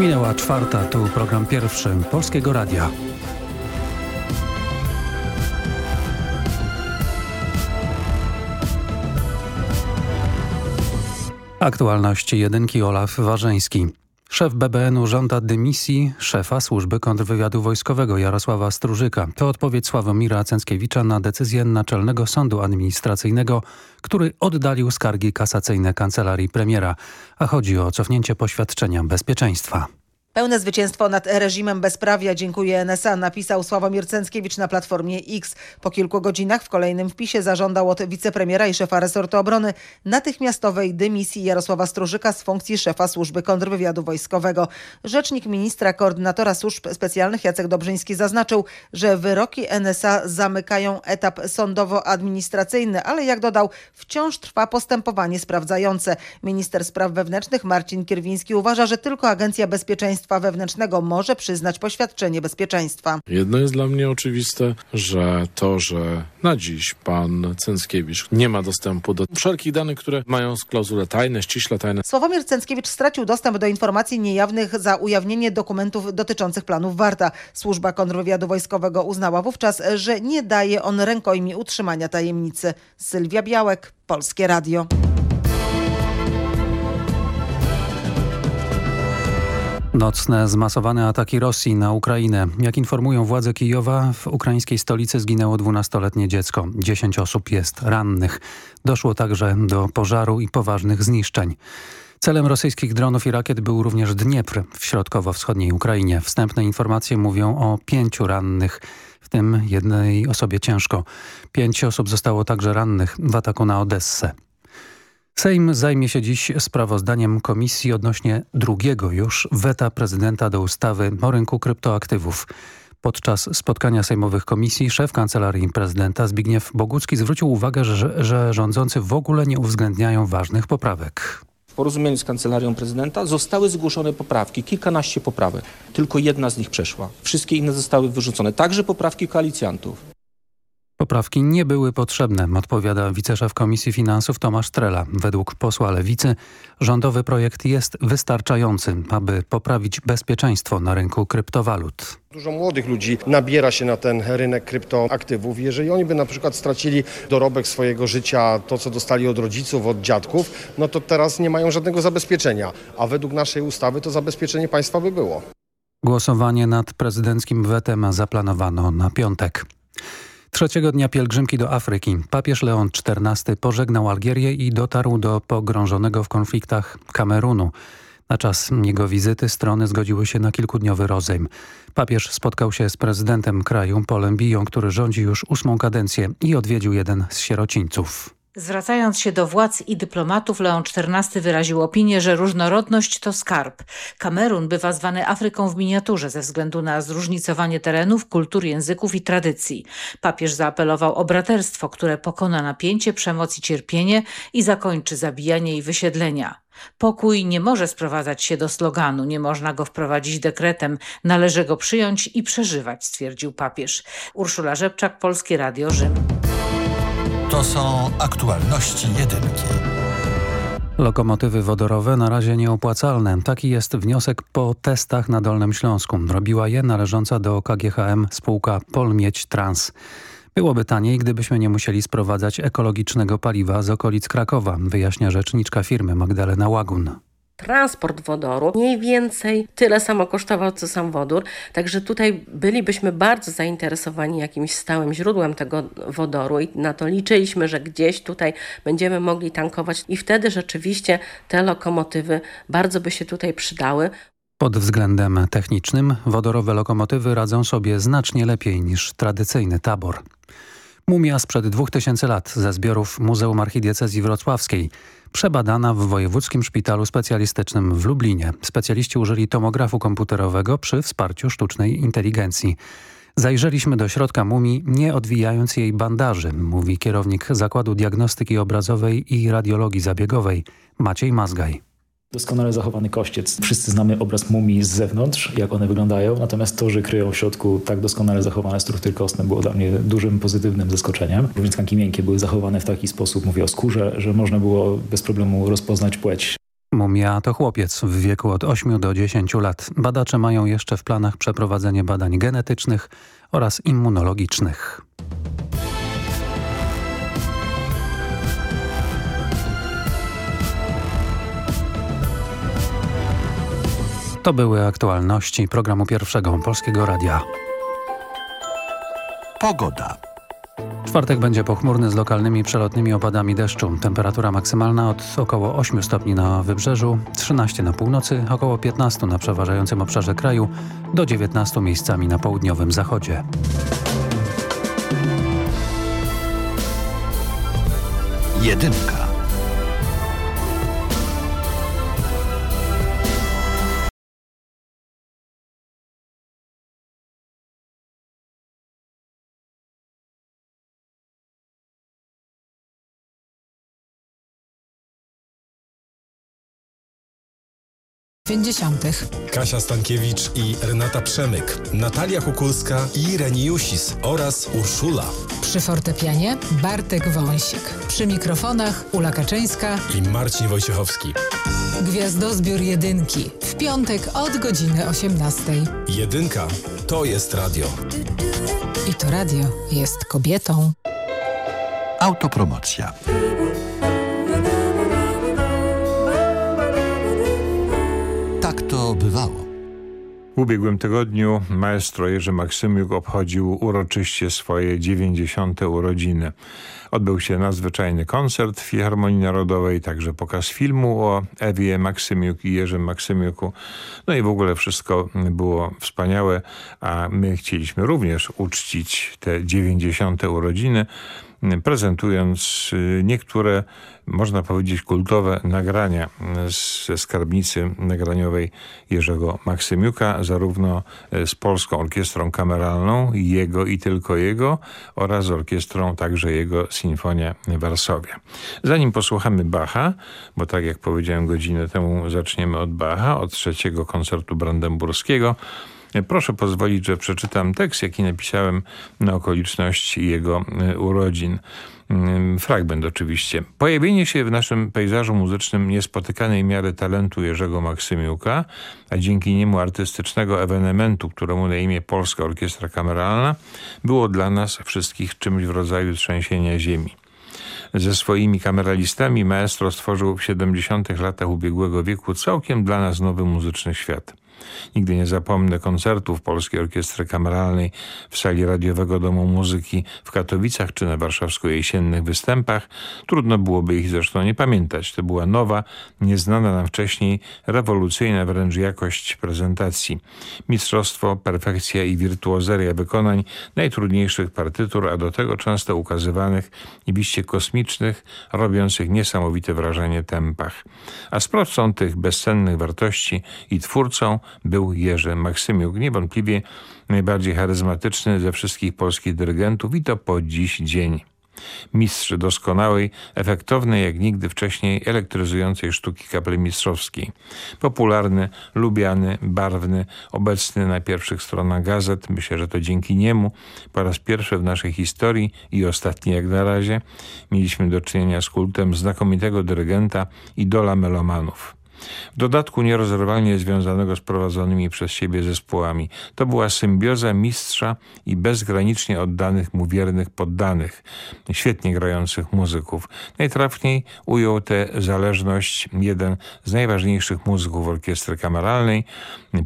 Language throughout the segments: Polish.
Minęła czwarta, tu program pierwszy Polskiego Radia. Aktualności jedynki Olaf Warzeński. Szef BBN-u żąda dymisji szefa służby kontrwywiadu wojskowego Jarosława Strużyka. To odpowiedź Sławomira Cęckiewicza na decyzję Naczelnego Sądu Administracyjnego, który oddalił skargi kasacyjne kancelarii premiera, a chodzi o cofnięcie poświadczenia bezpieczeństwa. Pełne zwycięstwo nad reżimem bezprawia dziękuję NSA, napisał Sławomir Cęckiewicz na Platformie X. Po kilku godzinach w kolejnym wpisie zażądał od wicepremiera i szefa resortu obrony natychmiastowej dymisji Jarosława Strużyka z funkcji szefa służby kontrwywiadu wojskowego. Rzecznik ministra koordynatora służb specjalnych Jacek Dobrzyński zaznaczył, że wyroki NSA zamykają etap sądowo-administracyjny, ale jak dodał, wciąż trwa postępowanie sprawdzające. Minister spraw wewnętrznych Marcin Kierwiński uważa, że tylko Agencja Bezpieczeństwa Bezpieczeństwa Wewnętrznego może przyznać poświadczenie bezpieczeństwa. Jedno jest dla mnie oczywiste, że to, że na dziś pan Cęckiewicz nie ma dostępu do wszelkich danych, które mają klauzulę tajne, ściśle tajne. Sławomir Cęckiewicz stracił dostęp do informacji niejawnych za ujawnienie dokumentów dotyczących planów Warta. Służba kontrwywiadu wojskowego uznała wówczas, że nie daje on rękojmi utrzymania tajemnicy. Sylwia Białek, Polskie Radio. Nocne zmasowane ataki Rosji na Ukrainę. Jak informują władze Kijowa, w ukraińskiej stolicy zginęło 12-letnie dziecko. 10 osób jest rannych. Doszło także do pożaru i poważnych zniszczeń. Celem rosyjskich dronów i rakiet był również Dniepr w środkowo-wschodniej Ukrainie. Wstępne informacje mówią o pięciu rannych, w tym jednej osobie ciężko. Pięć osób zostało także rannych w ataku na Odessę. Sejm zajmie się dziś sprawozdaniem komisji odnośnie drugiego już weta prezydenta do ustawy o rynku kryptoaktywów. Podczas spotkania sejmowych komisji szef Kancelarii Prezydenta Zbigniew Bogucki zwrócił uwagę, że, że rządzący w ogóle nie uwzględniają ważnych poprawek. W porozumieniu z Kancelarią Prezydenta zostały zgłoszone poprawki, kilkanaście poprawek. Tylko jedna z nich przeszła. Wszystkie inne zostały wyrzucone, także poprawki koalicjantów. Poprawki nie były potrzebne, odpowiada wiceszef Komisji Finansów Tomasz Trela. Według posła Lewicy rządowy projekt jest wystarczający, aby poprawić bezpieczeństwo na rynku kryptowalut. Dużo młodych ludzi nabiera się na ten rynek kryptoaktywów. Jeżeli oni by na przykład stracili dorobek swojego życia, to co dostali od rodziców, od dziadków, no to teraz nie mają żadnego zabezpieczenia. A według naszej ustawy to zabezpieczenie państwa by było. Głosowanie nad prezydenckim wetem zaplanowano na piątek. Trzeciego dnia pielgrzymki do Afryki papież Leon XIV pożegnał Algierię i dotarł do pogrążonego w konfliktach Kamerunu. Na czas jego wizyty strony zgodziły się na kilkudniowy rozejm. Papież spotkał się z prezydentem kraju Polem Biją, który rządzi już ósmą kadencję i odwiedził jeden z sierocińców. Zwracając się do władz i dyplomatów, Leon XIV wyraził opinię, że różnorodność to skarb. Kamerun bywa zwany Afryką w miniaturze ze względu na zróżnicowanie terenów, kultur, języków i tradycji. Papież zaapelował o braterstwo, które pokona napięcie, przemoc i cierpienie i zakończy zabijanie i wysiedlenia. Pokój nie może sprowadzać się do sloganu, nie można go wprowadzić dekretem, należy go przyjąć i przeżywać, stwierdził papież. Urszula Rzepczak, Polskie Radio Rzym. To są aktualności jedynki. Lokomotywy wodorowe na razie nieopłacalne. Taki jest wniosek po testach na Dolnym Śląsku. Robiła je należąca do KGHM spółka Polmieć Trans. Byłoby taniej, gdybyśmy nie musieli sprowadzać ekologicznego paliwa z okolic Krakowa, wyjaśnia rzeczniczka firmy Magdalena Łagun transport wodoru mniej więcej tyle samo kosztował co sam wodór. Także tutaj bylibyśmy bardzo zainteresowani jakimś stałym źródłem tego wodoru i na to liczyliśmy, że gdzieś tutaj będziemy mogli tankować i wtedy rzeczywiście te lokomotywy bardzo by się tutaj przydały. Pod względem technicznym wodorowe lokomotywy radzą sobie znacznie lepiej niż tradycyjny tabor. Mumia sprzed 2000 lat ze zbiorów Muzeum Archidiecezji Wrocławskiej przebadana w Wojewódzkim Szpitalu Specjalistycznym w Lublinie. Specjaliści użyli tomografu komputerowego przy wsparciu sztucznej inteligencji. Zajrzeliśmy do środka mumii, nie odwijając jej bandaży, mówi kierownik Zakładu Diagnostyki Obrazowej i Radiologii Zabiegowej Maciej Mazgaj. Doskonale zachowany kościec. Wszyscy znamy obraz mumii z zewnątrz, jak one wyglądają, natomiast to, że kryją w środku tak doskonale zachowane struktury kostne było dla mnie dużym pozytywnym zaskoczeniem. Również tkanki miękkie były zachowane w taki sposób, mówię o skórze, że można było bez problemu rozpoznać płeć. Mumia to chłopiec w wieku od 8 do 10 lat. Badacze mają jeszcze w planach przeprowadzenie badań genetycznych oraz immunologicznych. To były aktualności programu Pierwszego Polskiego Radia. Pogoda. Czwartek będzie pochmurny z lokalnymi przelotnymi opadami deszczu. Temperatura maksymalna od około 8 stopni na wybrzeżu, 13 na północy, około 15 na przeważającym obszarze kraju, do 19 miejscami na południowym zachodzie. Jedynka. Pięćdziesiątych. Kasia Stankiewicz i Renata Przemyk, Natalia Kukulska i Reni Jusis oraz Urszula. Przy fortepianie Bartek Wąsik. Przy mikrofonach Ula Kaczyńska i Marcin Wojciechowski. Gwiazdozbiór Jedynki. W piątek od godziny 18. Jedynka to jest radio. I to radio jest kobietą. Autopromocja. Bywało. W ubiegłym tygodniu maestro Jerzy Maksymiuk obchodził uroczyście swoje 90. urodziny. Odbył się nadzwyczajny koncert w Filharmonii Narodowej, także pokaz filmu o Ewie Maksymiuk i Jerzym Maksymiuku. No i w ogóle wszystko było wspaniałe, a my chcieliśmy również uczcić te 90. urodziny prezentując y, niektóre, można powiedzieć, kultowe nagrania ze skarbnicy nagraniowej Jerzego Maksymiuka, zarówno y, z Polską Orkiestrą Kameralną, jego i tylko jego, oraz orkiestrą także jego Sinfonia Warszawia. Zanim posłuchamy Bacha, bo tak jak powiedziałem godzinę temu zaczniemy od Bacha, od trzeciego koncertu brandenburskiego, Proszę pozwolić, że przeczytam tekst, jaki napisałem na okoliczność jego e, urodzin. Mm, fragment oczywiście. Pojawienie się w naszym pejzażu muzycznym niespotykanej miary talentu Jerzego Maksymiuka, a dzięki niemu artystycznego ewenementu, któremu na imię Polska Orkiestra Kameralna, było dla nas wszystkich czymś w rodzaju trzęsienia ziemi. Ze swoimi kameralistami maestro stworzył w 70. latach ubiegłego wieku całkiem dla nas nowy muzyczny świat. Nigdy nie zapomnę koncertów Polskiej Orkiestry Kameralnej w sali Radiowego Domu Muzyki w Katowicach czy na warszawsko-jesiennych występach. Trudno byłoby ich zresztą nie pamiętać. To była nowa, nieznana nam wcześniej, rewolucyjna wręcz jakość prezentacji. Mistrzostwo, perfekcja i wirtuozeria wykonań najtrudniejszych partytur, a do tego często ukazywanych i kosmicznych, robiących niesamowite wrażenie tempach. A sprawcą tych bezcennych wartości i twórcą był Jerzy Maksymiuk, niewątpliwie najbardziej charyzmatyczny ze wszystkich polskich dyrygentów i to po dziś dzień. Mistrz doskonałej, efektownej jak nigdy wcześniej elektryzującej sztuki kapelmistrzowskiej. Popularny, lubiany, barwny, obecny na pierwszych stronach gazet. Myślę, że to dzięki niemu po raz pierwszy w naszej historii i ostatni jak na razie mieliśmy do czynienia z kultem znakomitego dyrygenta i dola melomanów. W dodatku nierozerwalnie związanego z prowadzonymi przez siebie zespołami. To była symbioza mistrza i bezgranicznie oddanych mu wiernych poddanych, świetnie grających muzyków. Najtrafniej ujął tę zależność jeden z najważniejszych muzyków orkiestry kameralnej,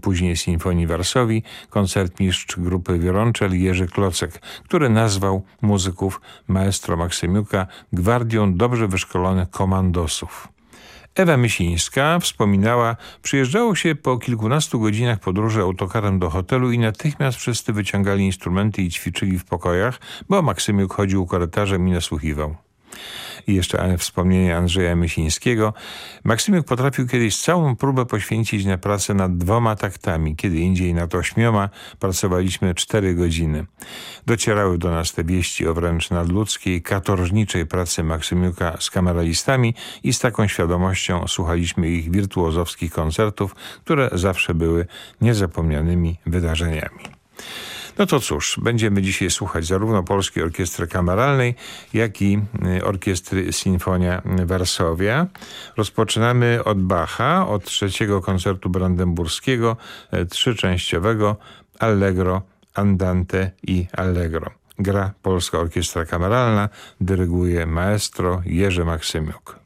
później Sinfonii Warsowi, koncertmistrz grupy Wioronczel Jerzy Klocek, który nazwał muzyków maestro Maksymiuka gwardią dobrze wyszkolonych komandosów. Ewa Mysińska wspominała, przyjeżdżało się po kilkunastu godzinach podróży autokarem do hotelu i natychmiast wszyscy wyciągali instrumenty i ćwiczyli w pokojach, bo Maksymiuk chodził korytarzem i nasłuchiwał. I jeszcze wspomnienie Andrzeja Mysińskiego. Maksymiuk potrafił kiedyś całą próbę poświęcić na pracę nad dwoma taktami, kiedy indziej nad ośmioma pracowaliśmy cztery godziny. Docierały do nas te wieści o wręcz nadludzkiej, katorżniczej pracy Maksymiuka z kameralistami i z taką świadomością słuchaliśmy ich wirtuozowskich koncertów, które zawsze były niezapomnianymi wydarzeniami. No to cóż, będziemy dzisiaj słuchać zarówno Polskiej Orkiestry Kameralnej, jak i y, Orkiestry Sinfonia Varsovia. Rozpoczynamy od Bacha, od trzeciego koncertu brandenburskiego, y, trzyczęściowego Allegro, Andante i Allegro. Gra Polska Orkiestra Kameralna, dyryguje maestro Jerzy Maksymiuk.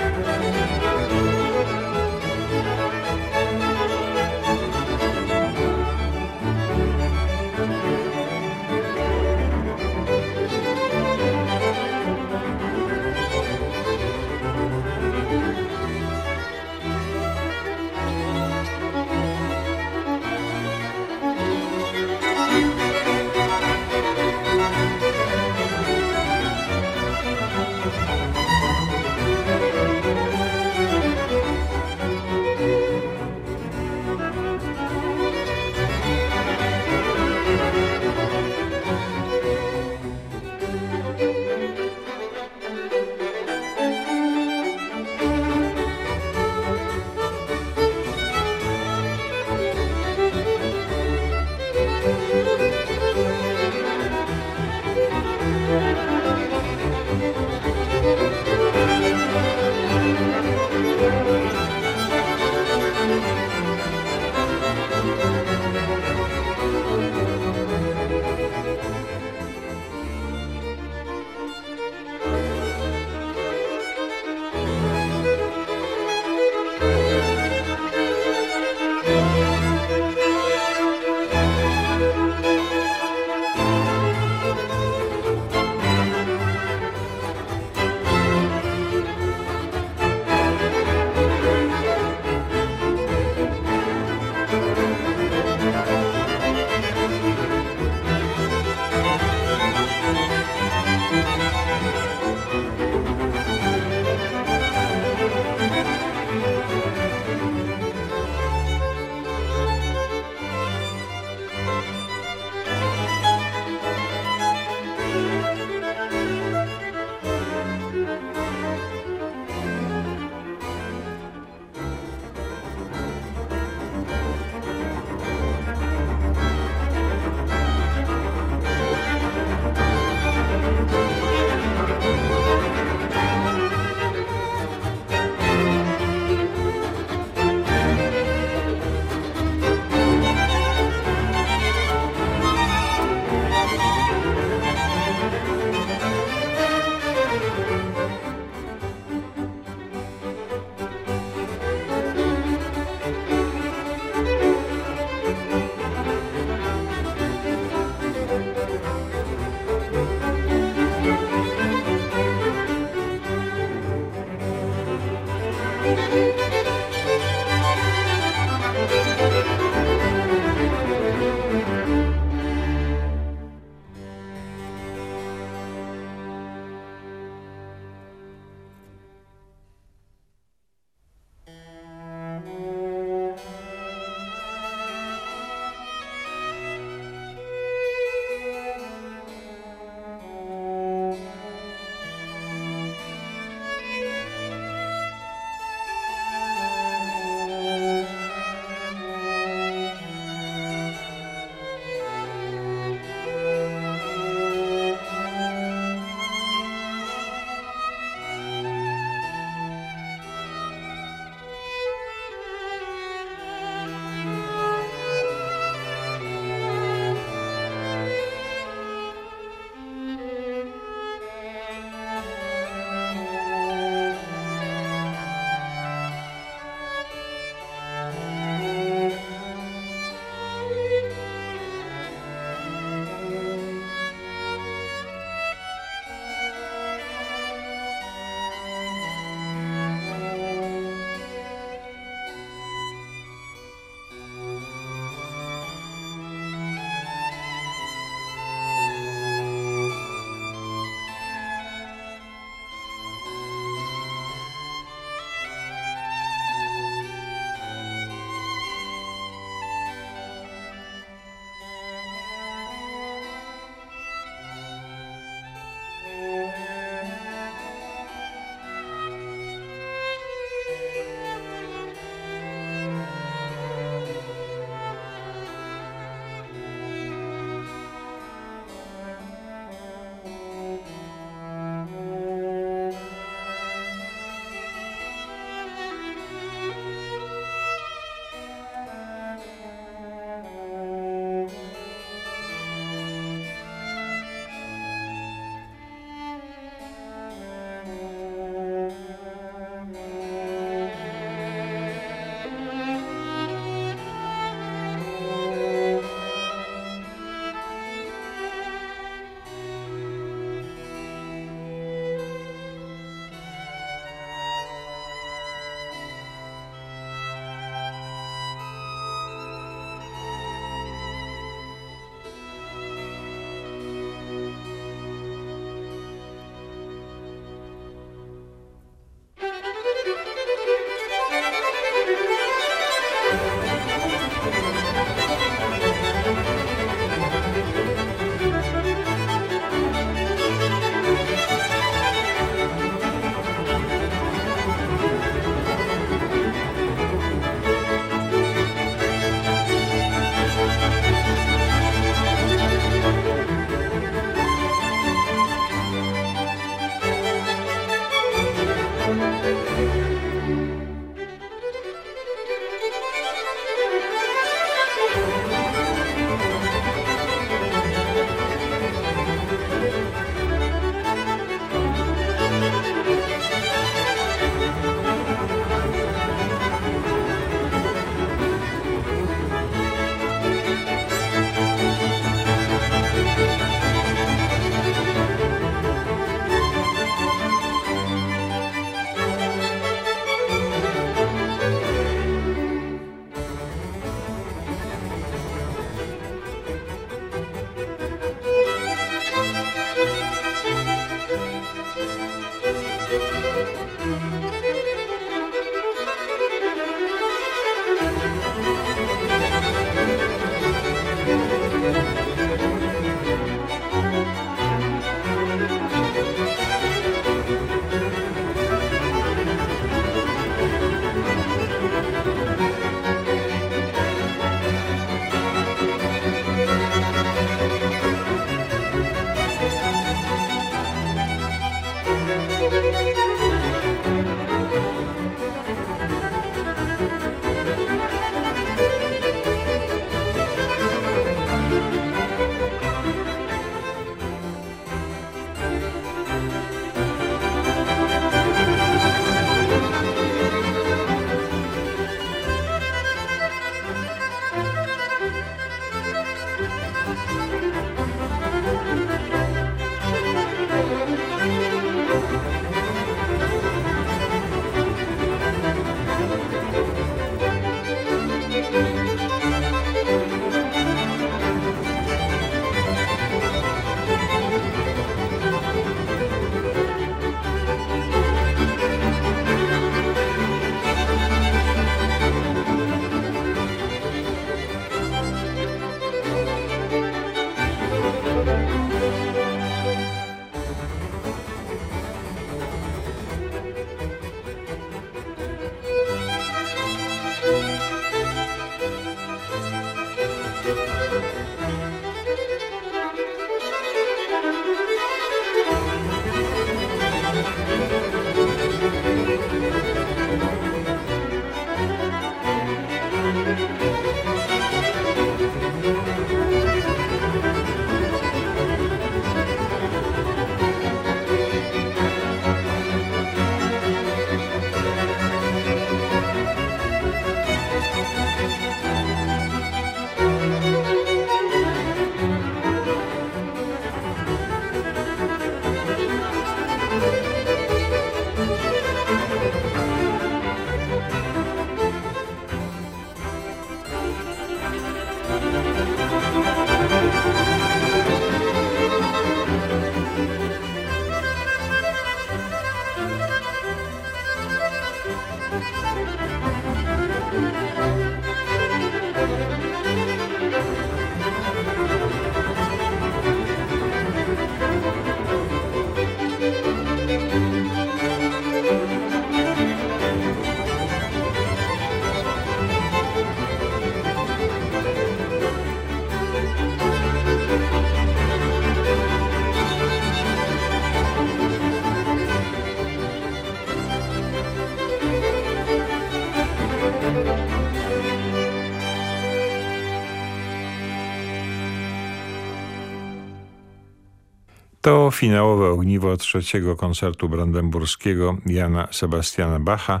To finałowe ogniwo trzeciego koncertu brandenburskiego Jana Sebastiana Bacha.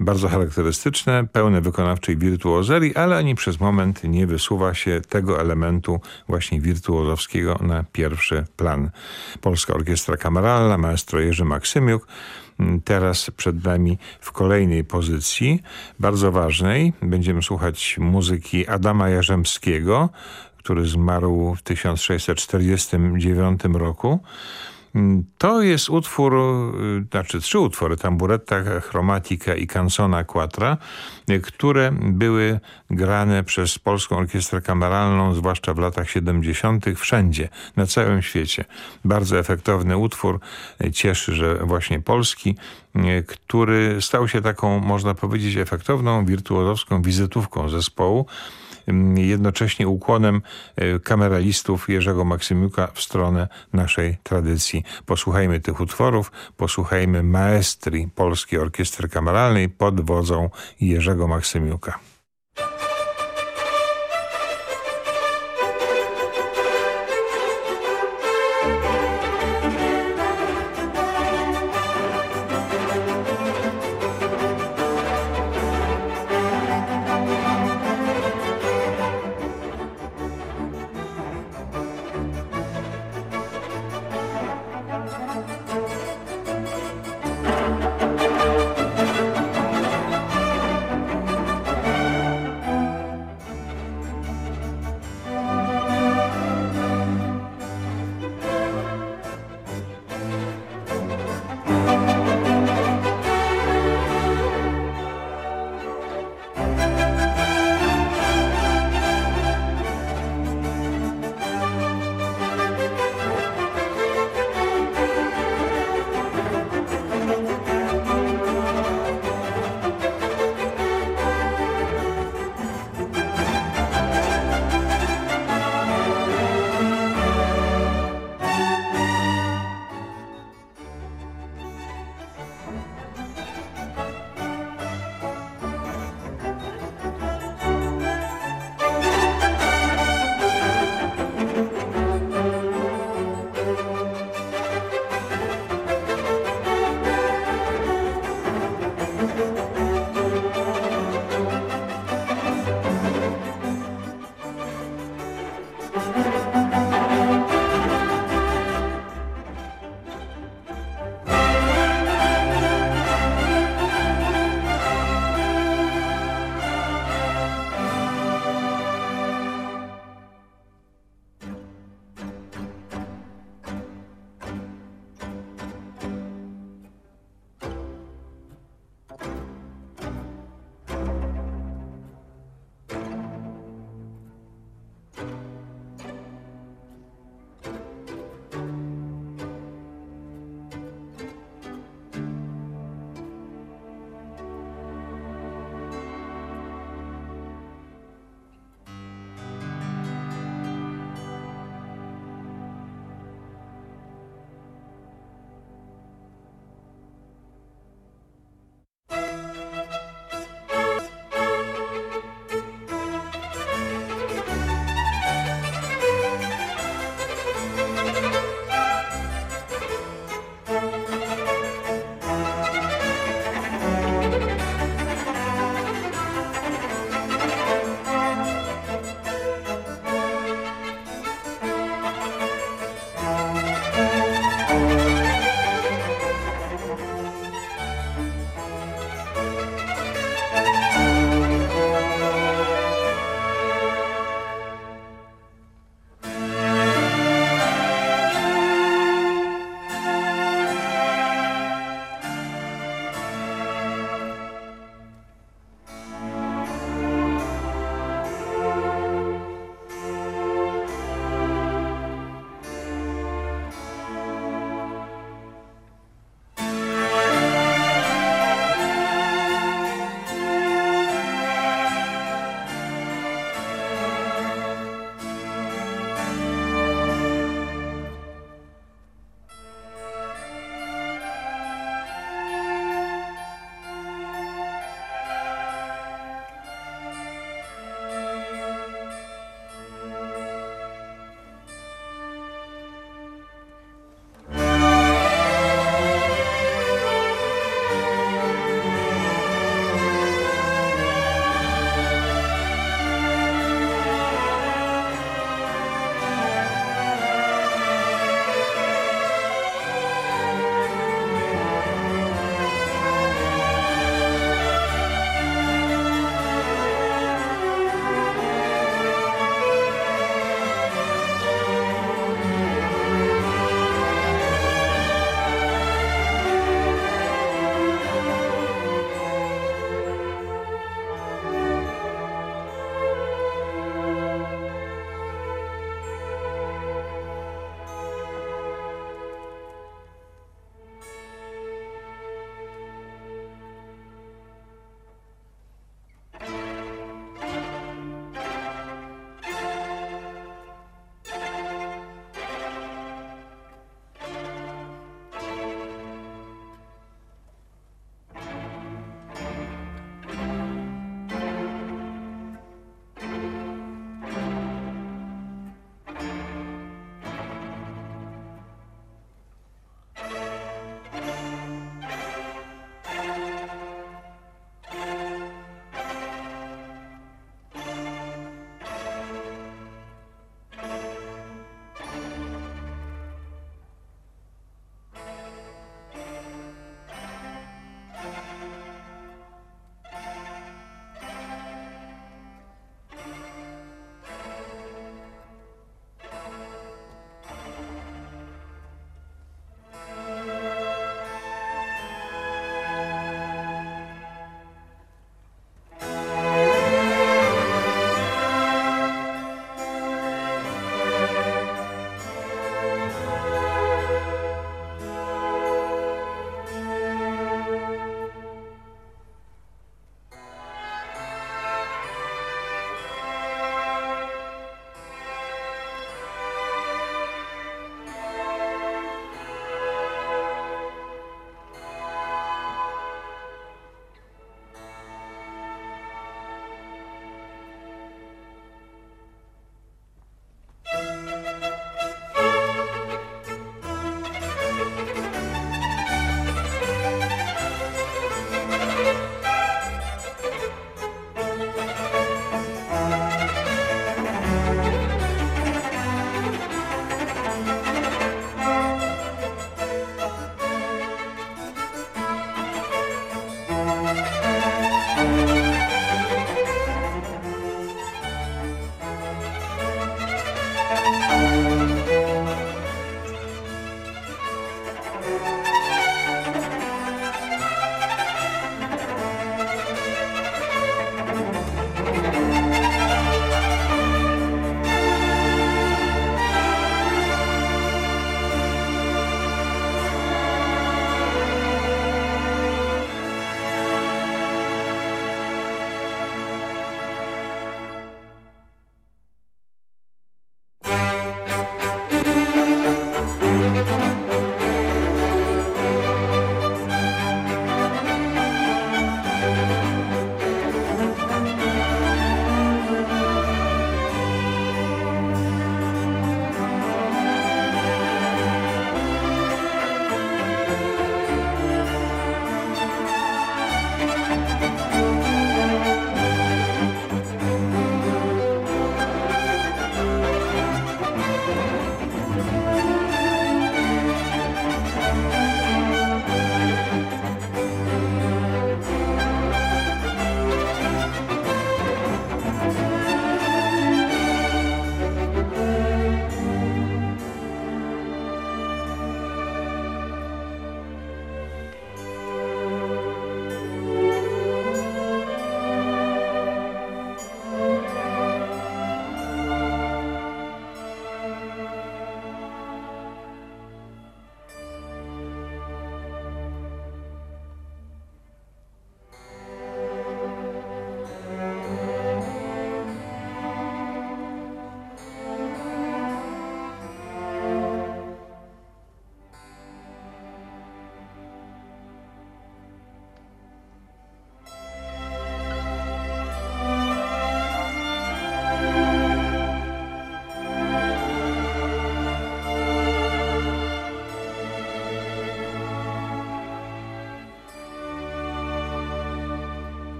Bardzo charakterystyczne, pełne wykonawczej wirtuozerii, ale ani przez moment nie wysuwa się tego elementu właśnie wirtuozowskiego na pierwszy plan. Polska Orkiestra Kameralna, maestro Jerzy Maksymiuk, teraz przed nami w kolejnej pozycji, bardzo ważnej. Będziemy słuchać muzyki Adama Jarzębskiego, który zmarł w 1649 roku. To jest utwór, znaczy trzy utwory, Tamburetta, Chromatica i Canzona Quatra, które były grane przez Polską Orkiestrę Kameralną, zwłaszcza w latach 70. wszędzie, na całym świecie. Bardzo efektowny utwór, cieszy, że właśnie polski, który stał się taką, można powiedzieć, efektowną, wirtuozowską wizytówką zespołu, jednocześnie ukłonem kameralistów Jerzego Maksymiuka w stronę naszej tradycji. Posłuchajmy tych utworów, posłuchajmy maestrii Polskiej Orkiestry Kameralnej pod wodzą Jerzego Maksymiuka.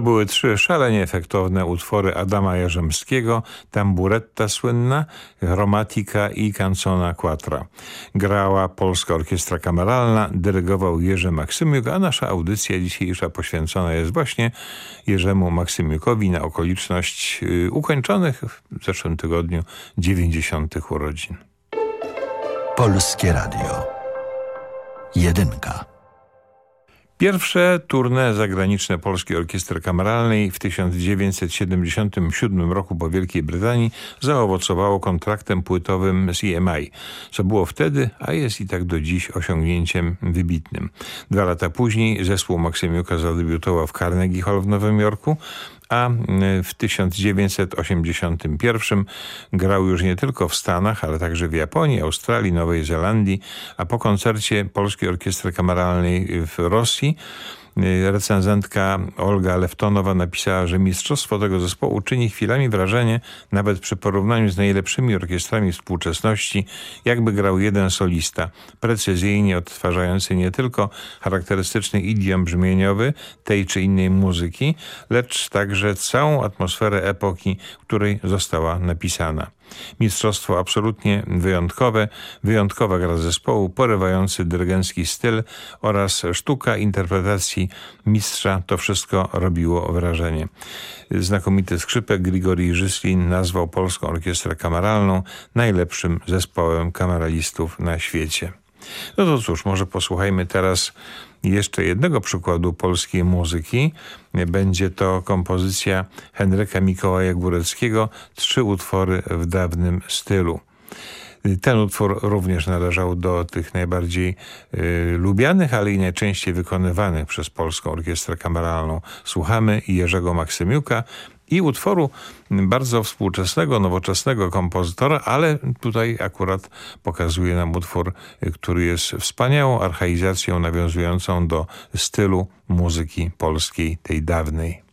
To były trzy szalenie efektowne utwory Adama Jarzębskiego, Tamburetta słynna, Chromatica i Cancona Quatra. Grała Polska Orkiestra Kameralna, dyrygował Jerzy Maksymiuk, a nasza audycja dzisiejsza poświęcona jest właśnie Jerzemu Maksymiukowi na okoliczność y, ukończonych w zeszłym tygodniu 90. urodzin. Polskie Radio. Jedynka. Pierwsze tournée zagraniczne Polskiej Orkiestry Kameralnej w 1977 roku po Wielkiej Brytanii zaowocowało kontraktem płytowym z EMI, co było wtedy, a jest i tak do dziś osiągnięciem wybitnym. Dwa lata później zespół Maksymiuka zadebiutował w Carnegie Hall w Nowym Jorku, a w 1981 grał już nie tylko w Stanach, ale także w Japonii, Australii, Nowej Zelandii, a po koncercie Polskiej Orkiestry Kameralnej w Rosji recenzentka Olga Leftonowa napisała, że mistrzostwo tego zespołu czyni chwilami wrażenie, nawet przy porównaniu z najlepszymi orkiestrami współczesności, jakby grał jeden solista, precyzyjnie odtwarzający nie tylko charakterystyczny idiom brzmieniowy tej czy innej muzyki, lecz także całą atmosferę epoki, której została napisana. Mistrzostwo absolutnie wyjątkowe, wyjątkowa gra zespołu, porywający dyrygencki styl oraz sztuka interpretacji mistrza. To wszystko robiło wrażenie. Znakomity skrzypek Grigori Żyslin nazwał Polską Orkiestrę Kameralną najlepszym zespołem kameralistów na świecie. No to cóż, może posłuchajmy teraz jeszcze jednego przykładu polskiej muzyki. Będzie to kompozycja Henryka Mikołaja Góreckiego, trzy utwory w dawnym stylu. Ten utwór również należał do tych najbardziej y, lubianych, ale i najczęściej wykonywanych przez Polską Orkiestrę Kameralną. Słuchamy Jerzego Maksymiuka i utworu bardzo współczesnego, nowoczesnego kompozytora, ale tutaj akurat pokazuje nam utwór, który jest wspaniałą archaizacją nawiązującą do stylu muzyki polskiej, tej dawnej.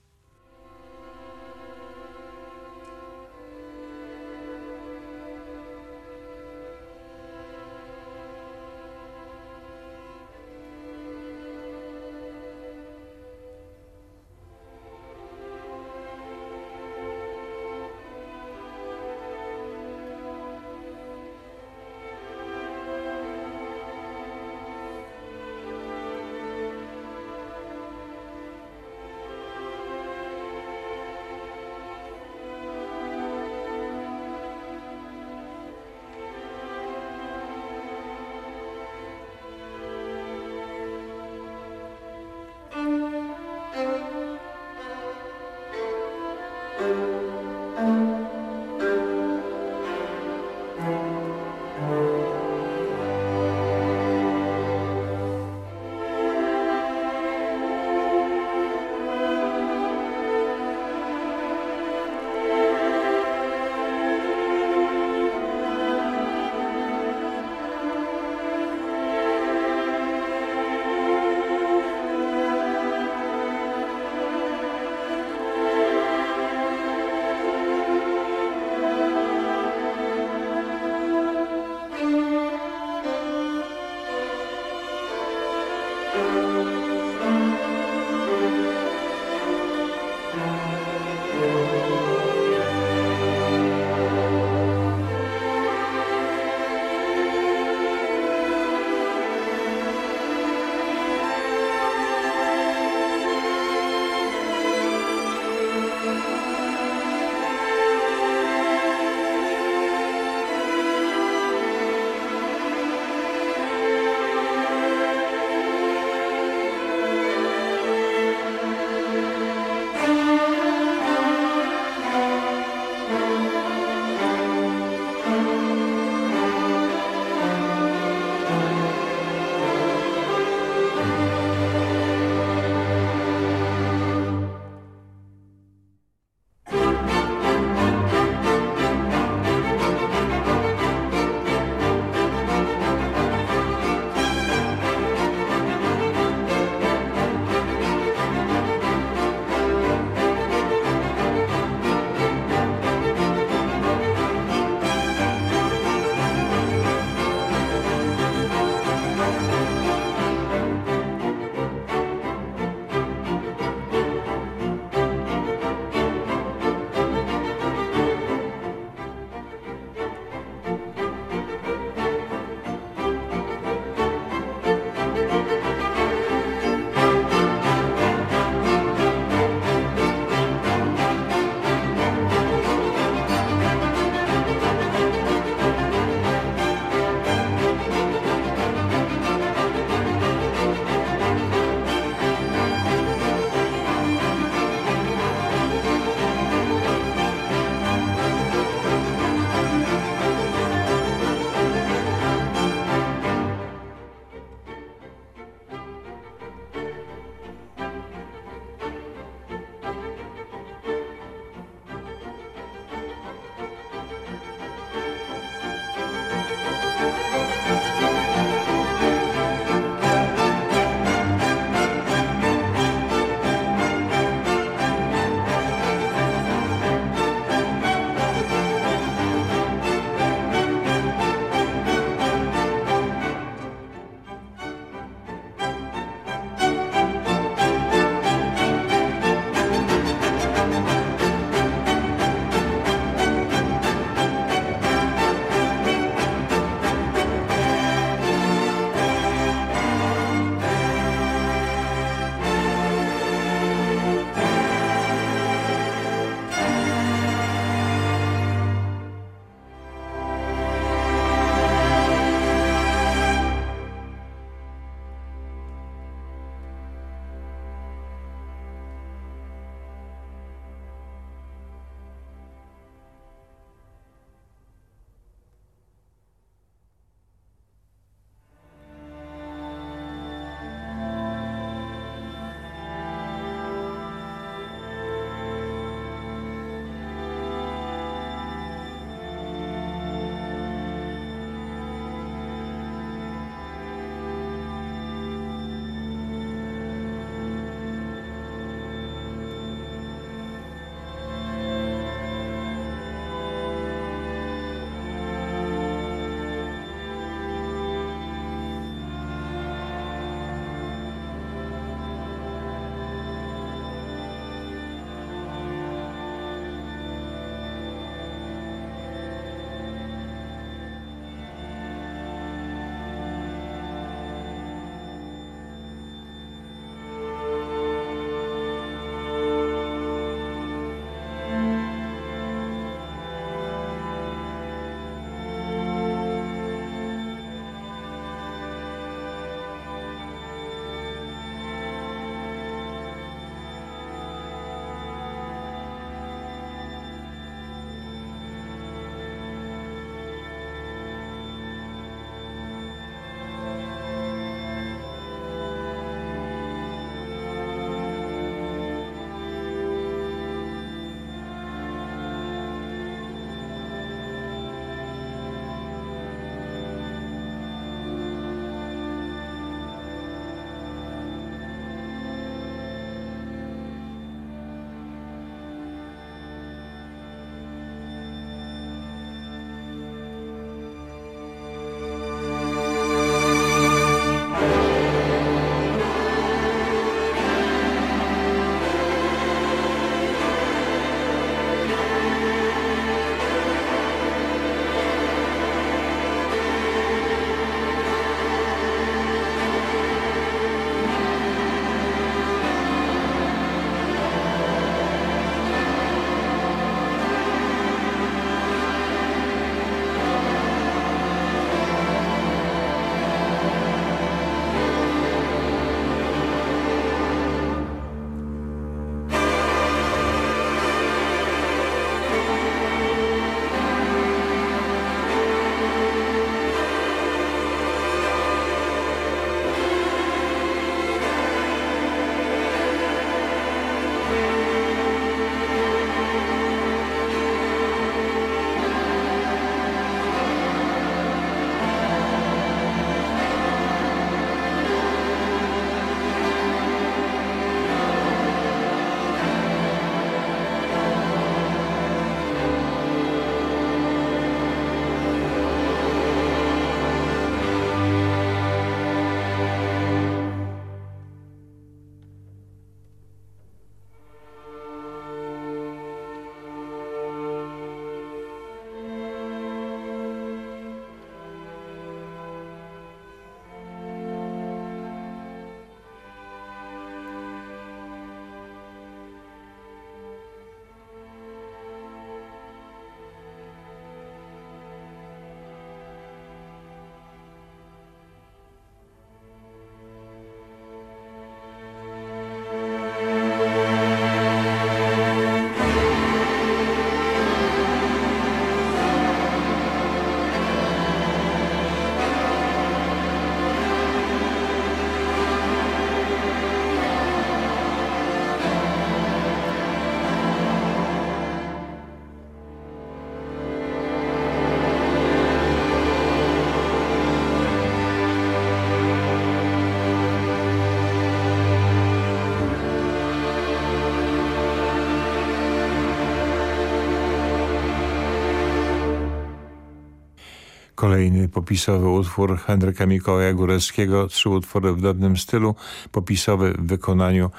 Kolejny popisowy utwór Henryka Mikołaja Góreckiego. Trzy utwory w dobrym stylu, popisowy w wykonaniu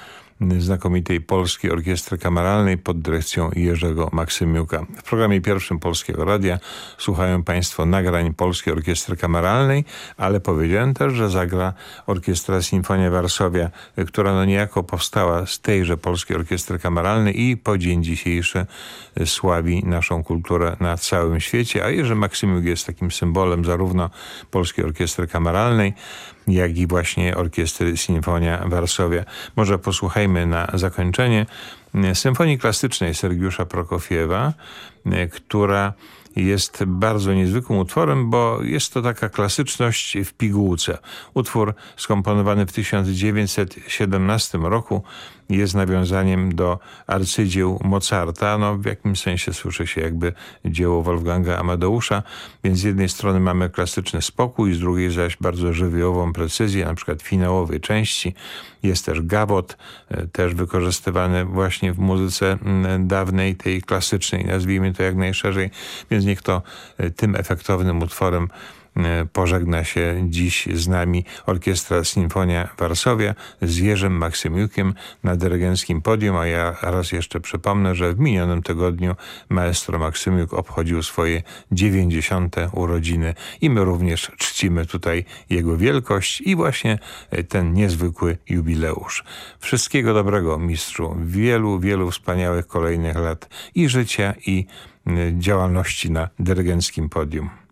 znakomitej Polskiej Orkiestry Kameralnej pod dyrekcją Jerzego Maksymiuka. W programie pierwszym Polskiego Radia słuchają Państwo nagrań Polskiej Orkiestry Kameralnej, ale powiedziałem też, że zagra Orkiestra Sinfonia Warszawia, która no niejako powstała z tejże Polskiej Orkiestry Kameralnej i po dzień dzisiejszy sławi naszą kulturę na całym świecie, a Jerzy Maksymiuk jest takim symbolem zarówno Polskiej Orkiestry Kameralnej, jak i właśnie Orkiestry Sinfonia Warszawia. Może posłuchajmy na zakończenie Symfonii Klasycznej Sergiusza Prokofiewa, która jest bardzo niezwykłym utworem, bo jest to taka klasyczność w pigułce. Utwór skomponowany w 1917 roku jest nawiązaniem do arcydzieł Mozarta. No, w jakimś sensie słyszy się jakby dzieło Wolfganga Amadeusza, więc z jednej strony mamy klasyczny spokój, z drugiej zaś bardzo żywiołową precyzję, na przykład finałowej części. Jest też gawot, e, też wykorzystywany właśnie w muzyce dawnej, tej klasycznej, nazwijmy to jak najszerzej, więc niech to e, tym efektownym utworem pożegna się dziś z nami Orkiestra Sinfonia Warszawia z Jerzym Maksymiukiem na dyrygenckim podium, a ja raz jeszcze przypomnę, że w minionym tygodniu maestro Maksymiuk obchodził swoje 90. urodziny i my również czcimy tutaj jego wielkość i właśnie e, ten niezwykły jubileusz. Wszystkiego dobrego mistrzu, wielu, wielu wspaniałych kolejnych lat i życia i e, działalności na dyrygenckim podium.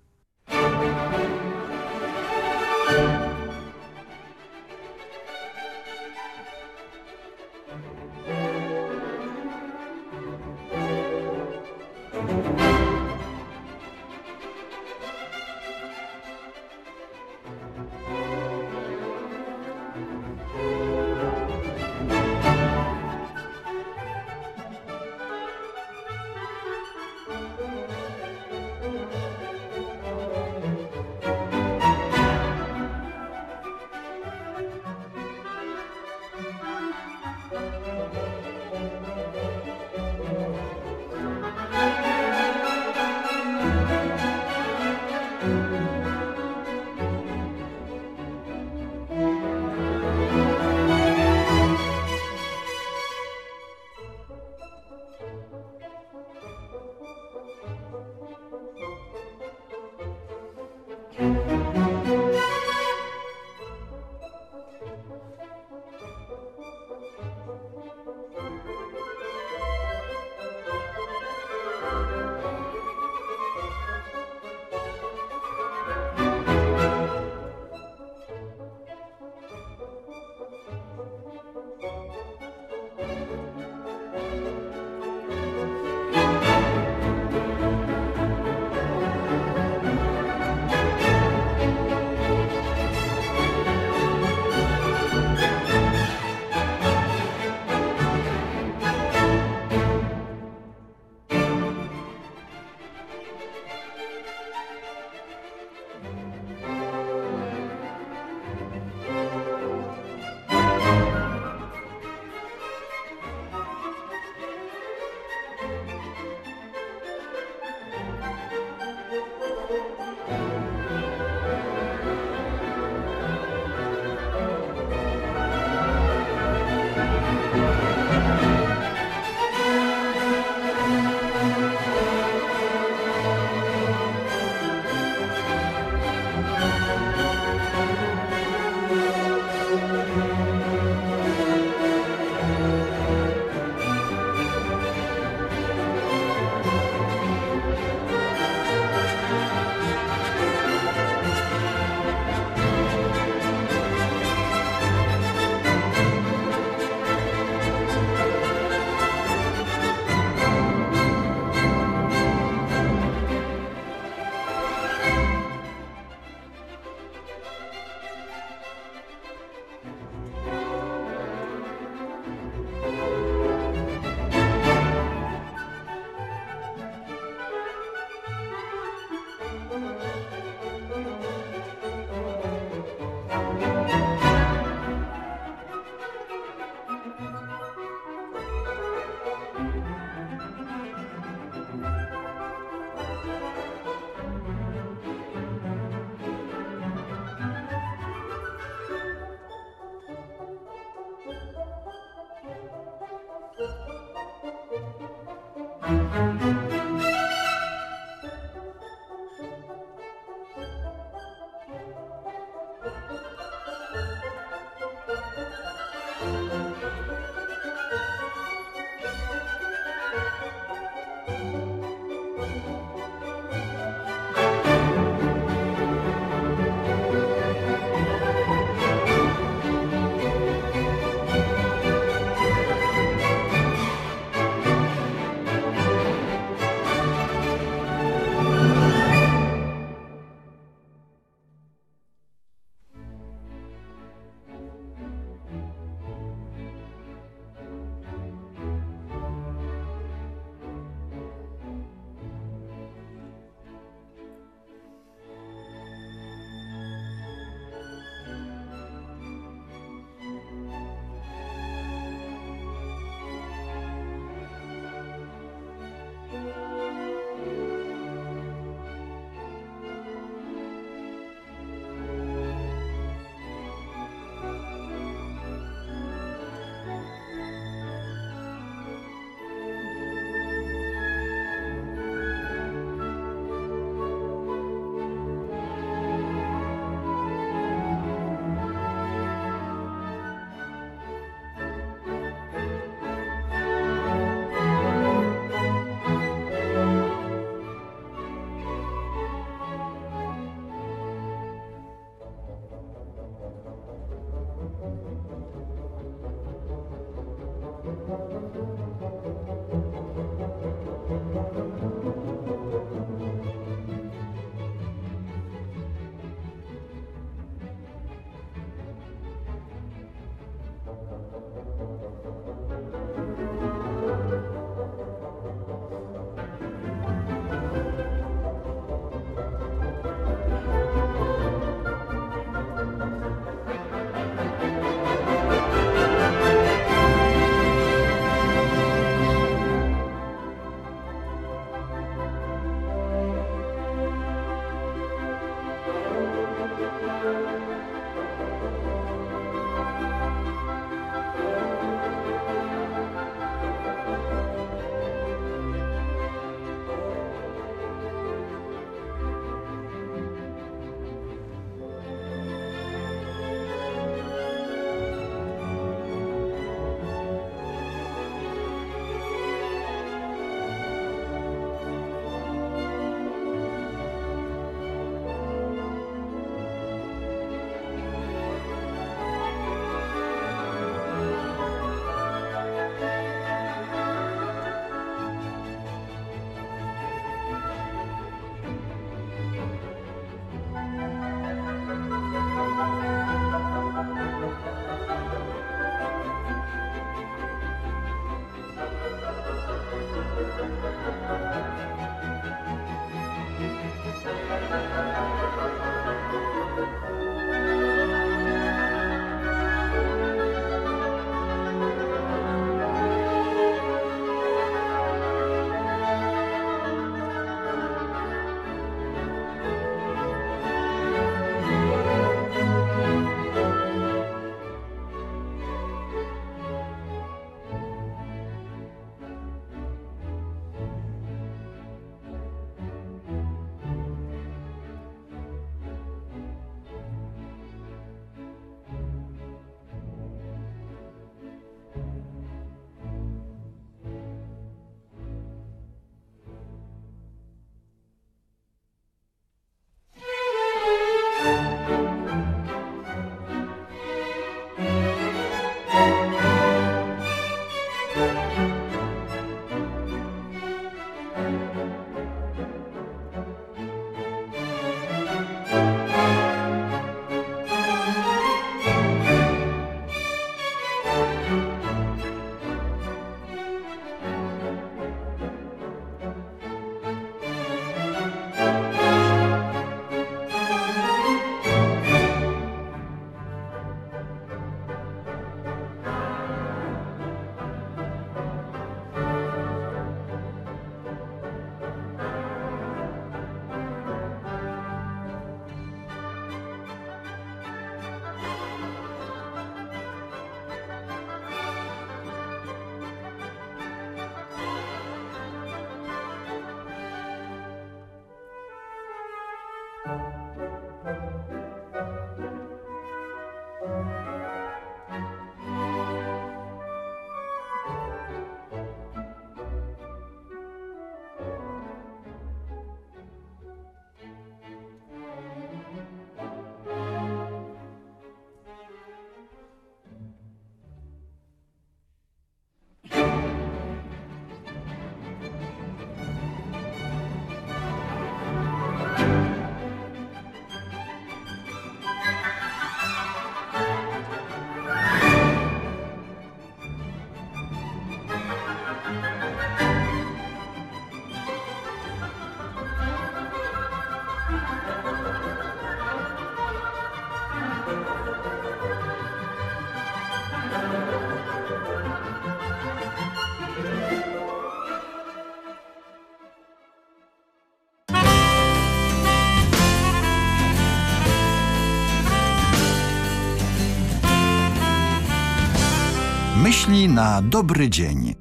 Na dobry dzień.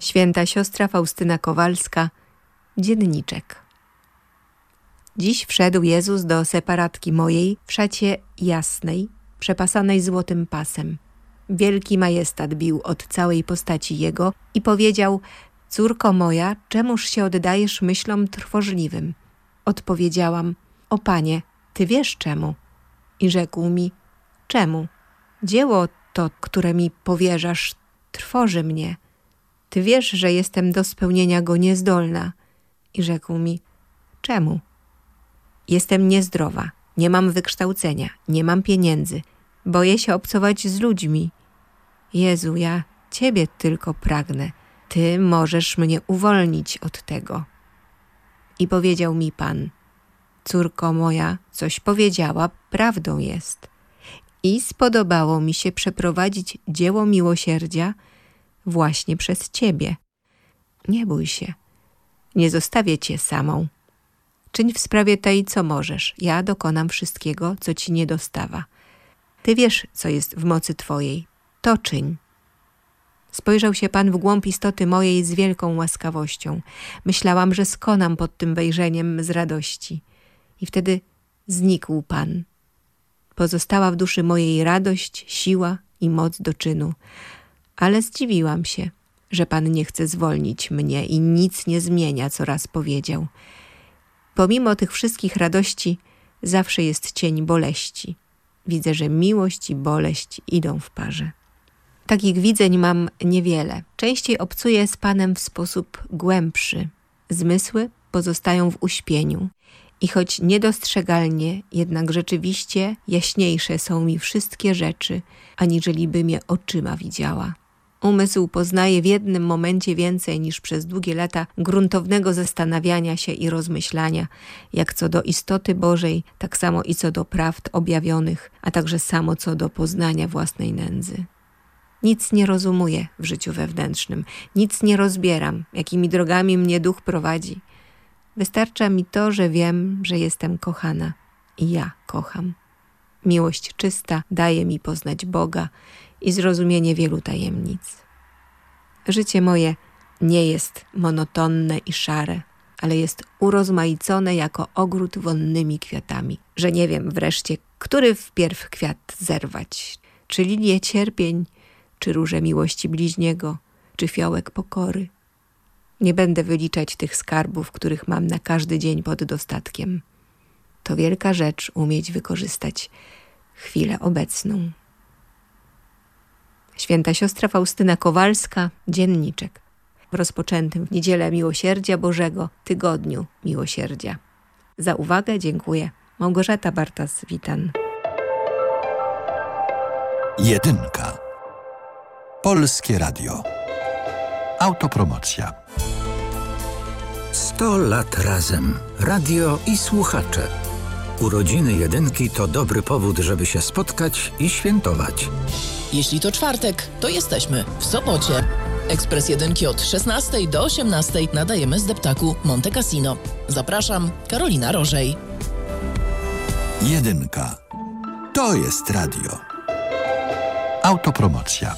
Święta siostra Faustyna Kowalska, dzienniczek. Dziś wszedł Jezus do separatki mojej w szacie jasnej, przepasanej złotym pasem. Wielki majestat bił od całej postaci jego i powiedział Córko moja, czemuż się oddajesz myślom trwożliwym? Odpowiedziałam, o Panie, Ty wiesz czemu. I rzekł mi, czemu? Dzieło to, które mi powierzasz, trwoży mnie. Ty wiesz, że jestem do spełnienia go niezdolna. I rzekł mi, czemu? Jestem niezdrowa, nie mam wykształcenia, nie mam pieniędzy, boję się obcować z ludźmi. Jezu, ja Ciebie tylko pragnę. Ty możesz mnie uwolnić od tego. I powiedział mi Pan, córko moja, coś powiedziała, prawdą jest. I spodobało mi się przeprowadzić dzieło miłosierdzia właśnie przez Ciebie. Nie bój się, nie zostawię Cię samą. Czyń w sprawie tej, co możesz. Ja dokonam wszystkiego, co Ci nie dostawa. Ty wiesz, co jest w mocy Twojej. To czyń. Spojrzał się Pan w głąb istoty mojej z wielką łaskawością. Myślałam, że skonam pod tym wejrzeniem z radości. I wtedy znikł Pan. Pozostała w duszy mojej radość, siła i moc do czynu. Ale zdziwiłam się, że Pan nie chce zwolnić mnie i nic nie zmienia, co raz powiedział. Pomimo tych wszystkich radości, zawsze jest cień boleści. Widzę, że miłość i boleść idą w parze. Takich widzeń mam niewiele. Częściej obcuję z Panem w sposób głębszy. Zmysły pozostają w uśpieniu. I choć niedostrzegalnie, jednak rzeczywiście jaśniejsze są mi wszystkie rzeczy, aniżeli bym je oczyma widziała. Umysł poznaje w jednym momencie więcej niż przez długie lata gruntownego zastanawiania się i rozmyślania, jak co do istoty Bożej, tak samo i co do prawd objawionych, a także samo co do poznania własnej nędzy. Nic nie rozumuję w życiu wewnętrznym, nic nie rozbieram, jakimi drogami mnie duch prowadzi. Wystarcza mi to, że wiem, że jestem kochana i ja kocham. Miłość czysta daje mi poznać Boga i zrozumienie wielu tajemnic. Życie moje nie jest monotonne i szare, ale jest urozmaicone jako ogród wonnymi kwiatami, że nie wiem wreszcie, który wpierw kwiat zerwać, czy lilię cierpień, czy róże miłości bliźniego, czy fiołek pokory. Nie będę wyliczać tych skarbów, których mam na każdy dzień pod dostatkiem. To wielka rzecz umieć wykorzystać chwilę obecną. Święta siostra Faustyna Kowalska, dzienniczek. W rozpoczętym w niedzielę Miłosierdzia Bożego tygodniu Miłosierdzia. Za uwagę dziękuję. Małgorzata Bartas-Witan. Jedynka. Polskie Radio. Autopromocja. 100 lat razem. Radio i słuchacze. Urodziny jedynki to dobry powód, żeby się spotkać i świętować. Jeśli to czwartek, to jesteśmy w Sopocie. Ekspres jedynki od 16 do 18 nadajemy z deptaku Monte Cassino. Zapraszam, Karolina Rożej. Jedynka. To jest radio. Autopromocja.